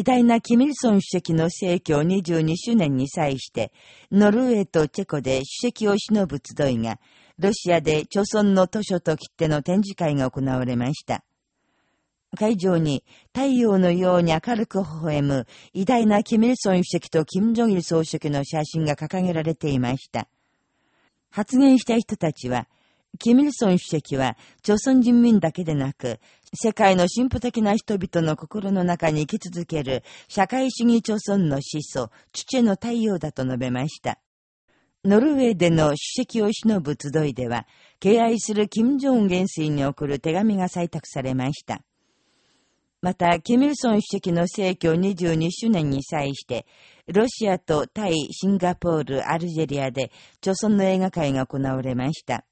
偉大なキミルソン主席の逝去22周年に際して、ノルウェーとチェコで主席を忍ぶ集いが、ロシアで朝鮮の図書と切手の展示会が行われました。会場に太陽のように明るく微笑む偉大なキミルソン主席とキム・ジョギル総書記の写真が掲げられていました。発言した人たちは、キミルソン主席は、朝鮮人民だけでなく、世界の進歩的な人々の心の中に生き続ける社会主義朝鮮の思想、父への太陽だと述べました。ノルウェーでの主席を忍ぶ集いでは、敬愛する金正恩元帥に送る手紙が採択されました。また、キミルソン主席の逝去22周年に際して、ロシアとタイ、シンガポール、アルジェリアで、朝鮮の映画会が行われました。